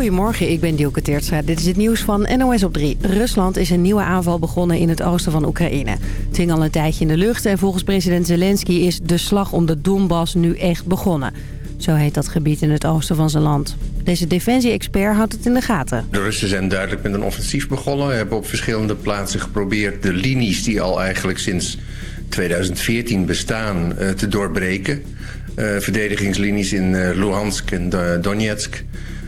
Goedemorgen, ik ben Dielke Teertstra. Dit is het nieuws van NOS op 3. Rusland is een nieuwe aanval begonnen in het oosten van Oekraïne. Het hing al een tijdje in de lucht en volgens president Zelensky is de slag om de Donbass nu echt begonnen. Zo heet dat gebied in het oosten van zijn land. Deze defensie-expert houdt het in de gaten. De Russen zijn duidelijk met een offensief begonnen. Hebben op verschillende plaatsen geprobeerd de linies die al eigenlijk sinds 2014 bestaan eh, te doorbreken. Uh, verdedigingslinies in uh, Luhansk en Donetsk.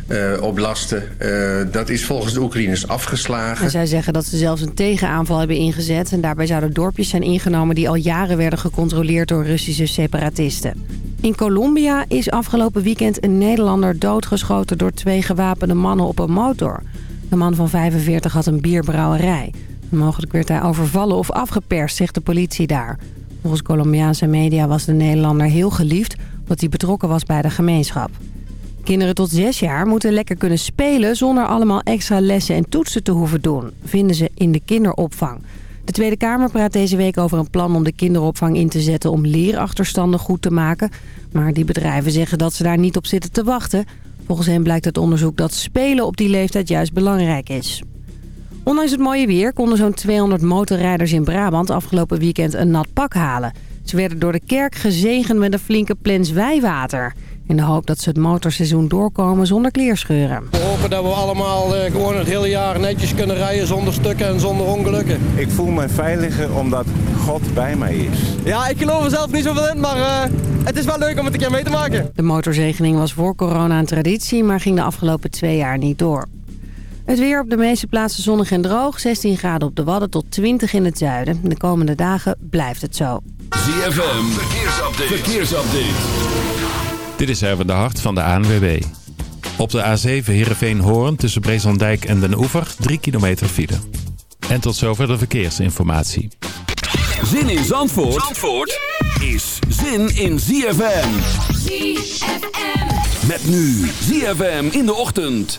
Uh, op lasten. Uh, dat is volgens de Oekraïners afgeslagen. En zij zeggen dat ze zelfs een tegenaanval hebben ingezet. En daarbij zouden dorpjes zijn ingenomen die al jaren werden gecontroleerd door Russische separatisten. In Colombia is afgelopen weekend een Nederlander doodgeschoten door twee gewapende mannen op een motor. De man van 45 had een bierbrouwerij. Mogelijk werd hij overvallen of afgeperst, zegt de politie daar. Volgens Colombiaanse media was de Nederlander heel geliefd... omdat hij betrokken was bij de gemeenschap. Kinderen tot zes jaar moeten lekker kunnen spelen... zonder allemaal extra lessen en toetsen te hoeven doen... vinden ze in de kinderopvang. De Tweede Kamer praat deze week over een plan om de kinderopvang in te zetten... om leerachterstanden goed te maken. Maar die bedrijven zeggen dat ze daar niet op zitten te wachten. Volgens hen blijkt uit onderzoek dat spelen op die leeftijd juist belangrijk is. Ondanks het mooie weer konden zo'n 200 motorrijders in Brabant afgelopen weekend een nat pak halen. Ze werden door de kerk gezegend met een flinke plens wijwater. In de hoop dat ze het motorseizoen doorkomen zonder kleerscheuren. We hopen dat we allemaal eh, gewoon het hele jaar netjes kunnen rijden zonder stukken en zonder ongelukken. Ik voel me veiliger omdat God bij mij is. Ja, ik geloof er zelf niet zoveel in, maar uh, het is wel leuk om het een keer mee te maken. De motorzegening was voor corona een traditie, maar ging de afgelopen twee jaar niet door. Het weer op de meeste plaatsen zonnig en droog. 16 graden op de Wadden tot 20 in het zuiden. De komende dagen blijft het zo. ZFM, verkeersupdate. verkeersupdate. Dit is even de hart van de ANWB. Op de A7 Heerenveen-Hoorn tussen Brezandijk en Den Oever 3 kilometer file. En tot zover de verkeersinformatie. Zin in Zandvoort, Zandvoort is zin in ZFM. ZFM. Met nu ZFM in de ochtend.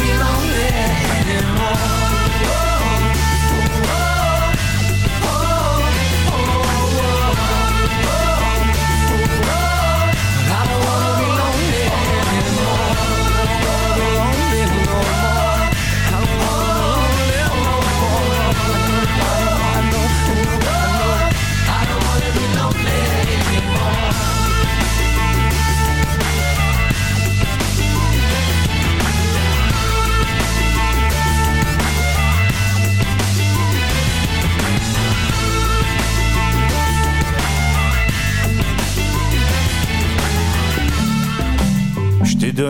now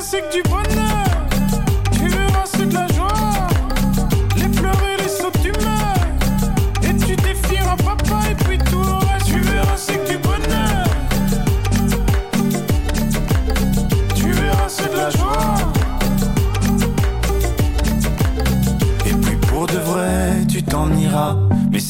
un cycle.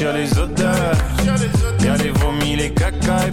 Y'a les odeurs. Y'a les vomis, les caca et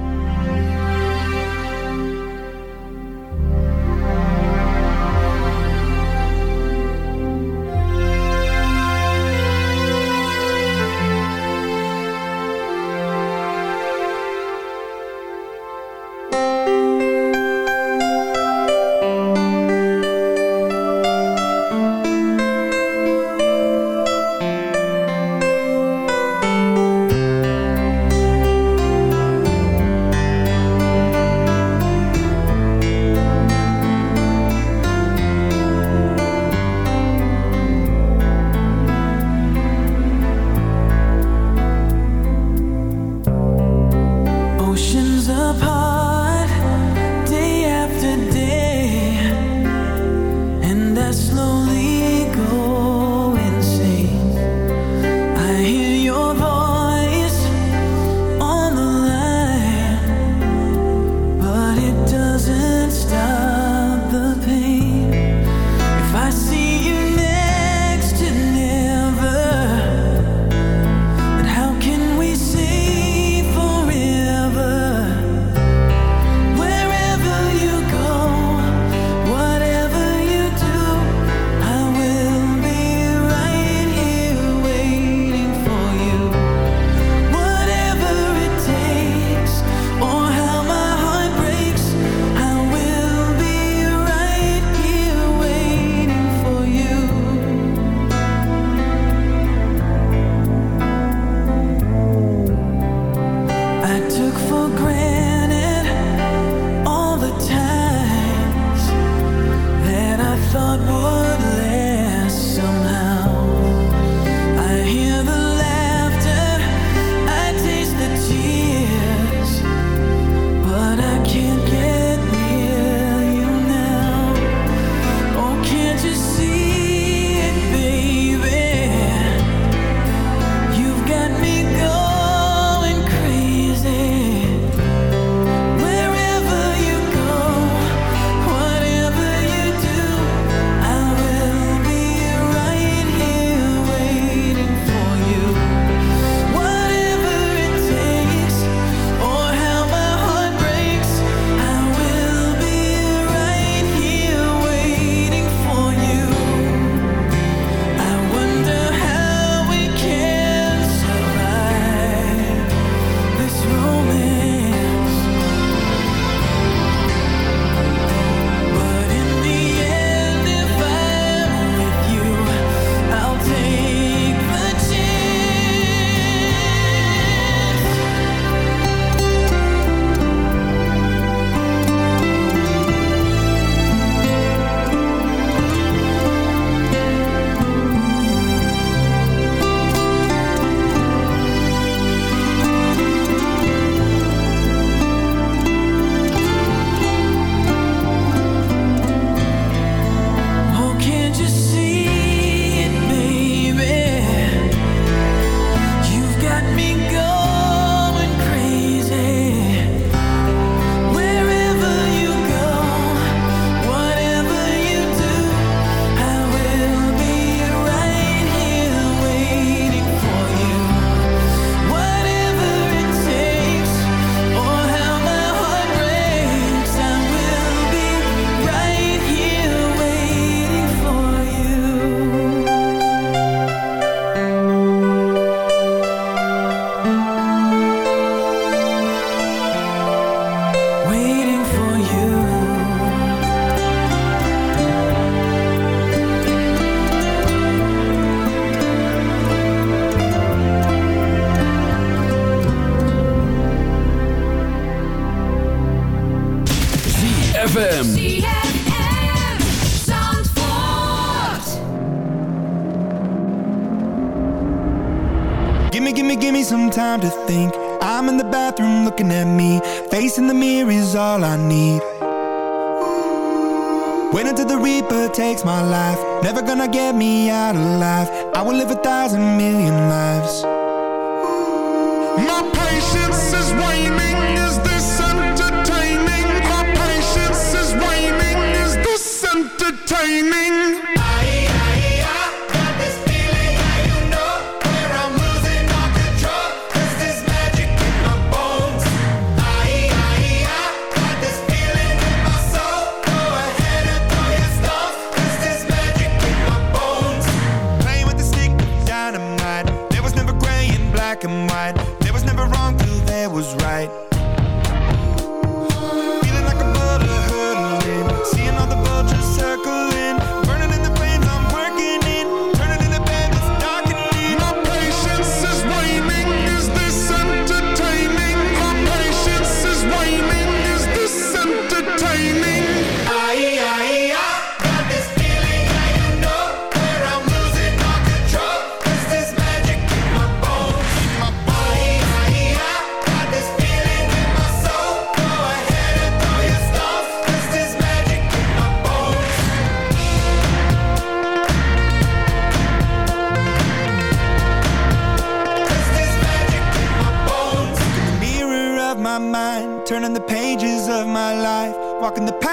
black and white. There was never wrong till there was right.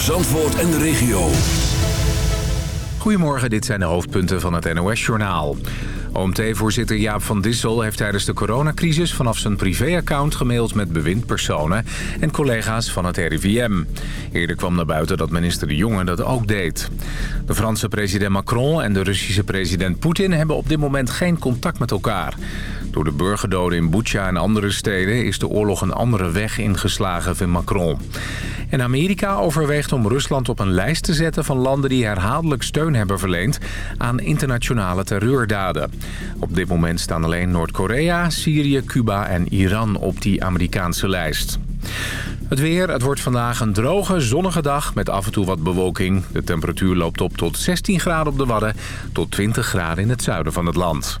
voor Zandvoort en de regio. Goedemorgen, dit zijn de hoofdpunten van het NOS-journaal. OMT-voorzitter Jaap van Dissel heeft tijdens de coronacrisis... vanaf zijn privéaccount gemaild met bewindpersonen en collega's van het RIVM. Eerder kwam naar buiten dat minister De Jonge dat ook deed. De Franse president Macron en de Russische president Poetin... hebben op dit moment geen contact met elkaar. Door de burgerdoden in Bucha en andere steden... is de oorlog een andere weg ingeslagen, vindt Macron. En Amerika overweegt om Rusland op een lijst te zetten... van landen die herhaaldelijk steun hebben verleend... aan internationale terreurdaden. Op dit moment staan alleen Noord-Korea, Syrië, Cuba en Iran op die Amerikaanse lijst. Het weer, het wordt vandaag een droge, zonnige dag met af en toe wat bewolking. De temperatuur loopt op tot 16 graden op de Wadden, tot 20 graden in het zuiden van het land.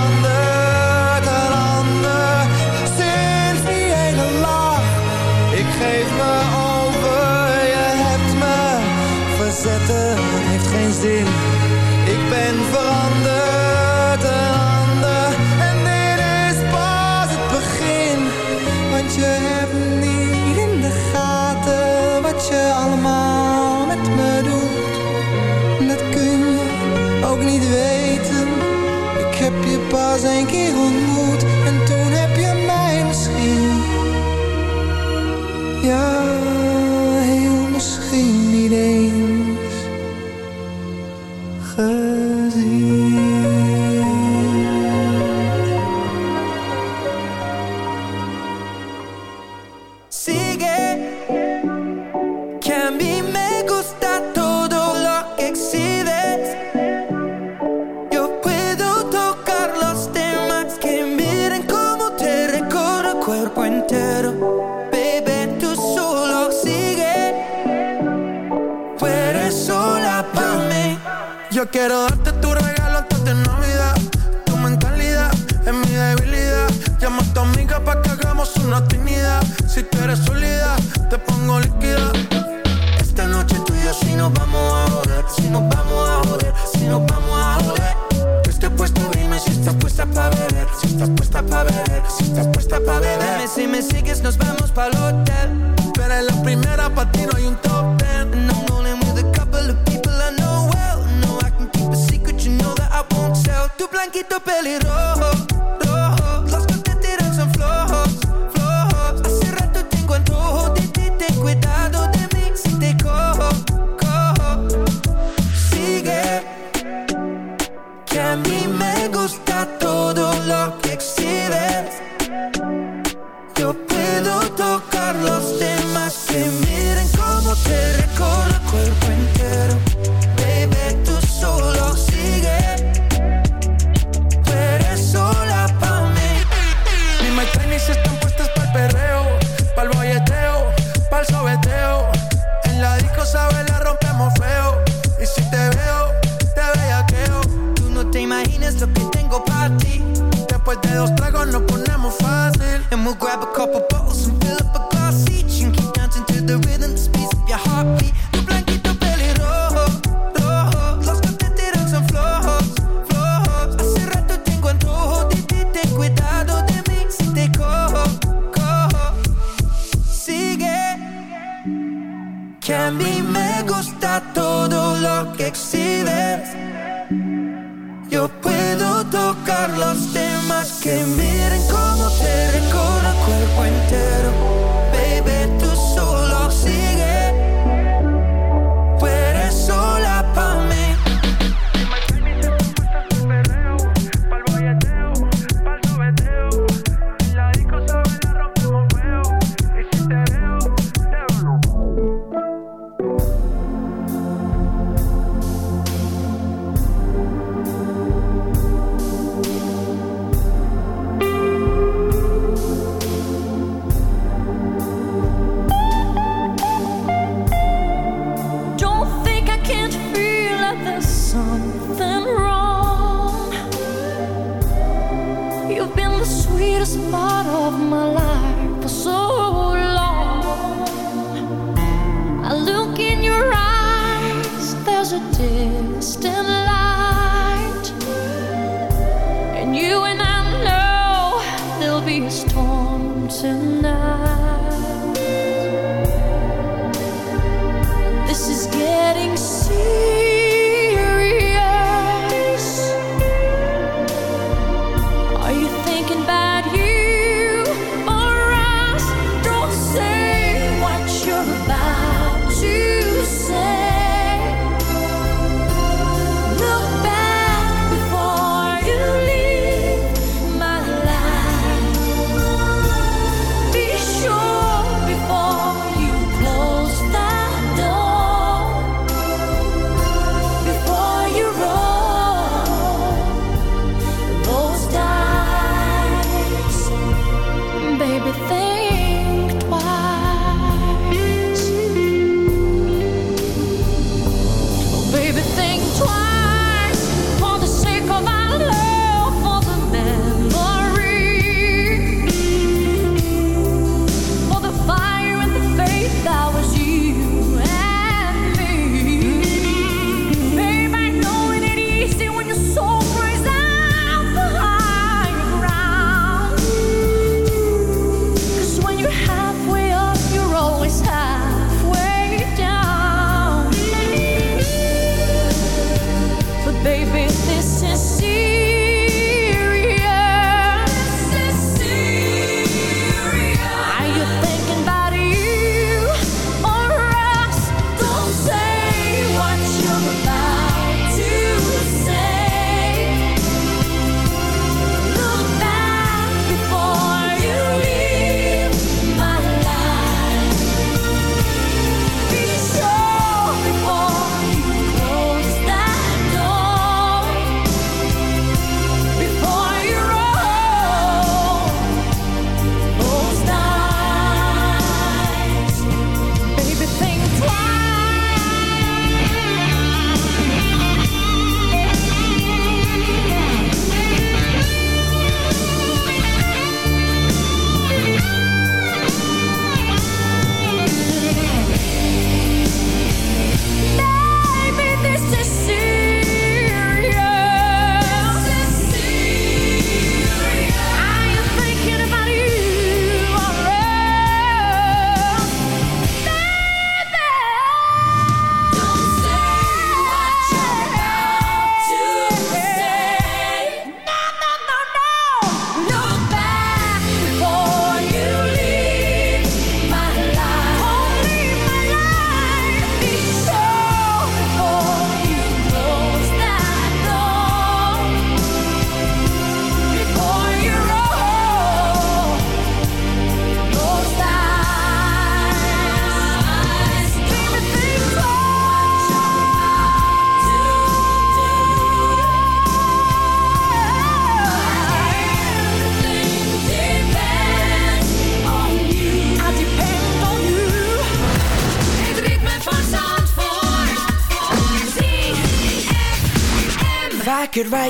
je allemaal met me doet. Dat kun je ook niet weten. Ik heb je pas een keer ontmoet grab a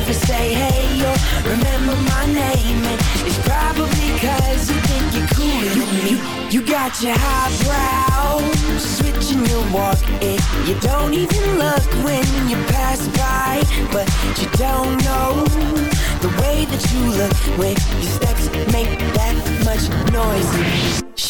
Never say hey or remember my name, and it's probably cause you think you're cooler than me. You got your highbrow, switching your walk, and you don't even look when you pass by, but you don't know the way that you look when your steps make that much noise.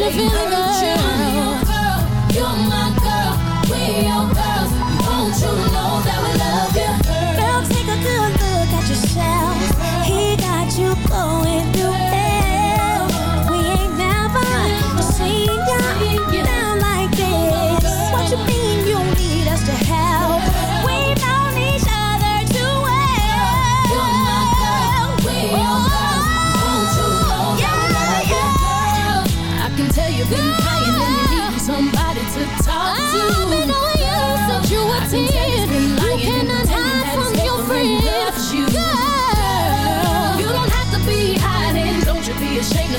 what you're feeling girl. You're my girl, we're your girls. Don't you know that we love you?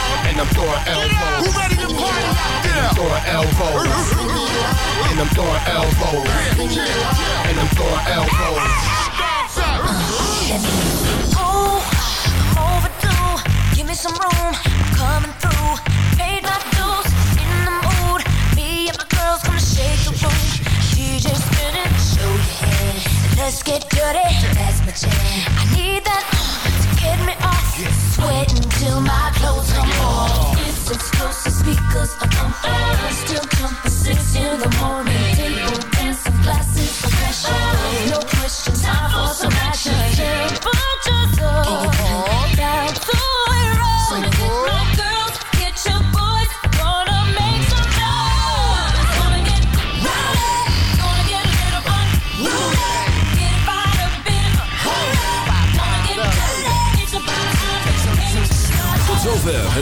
Ring the alarm. And I'm throwing elbows. Who ready to party out there? I'm throwing elbows. And I'm throwing elbows. And I'm throwing elbows. Oh, I'm overdue. Give me some room. I'm coming through. Paid my dues. In the mood. Me and my girls gonna shake the room. DJ spinning. Show your head. Let's get dirty. That's my jam. Cause I'm I still come at six in the morning.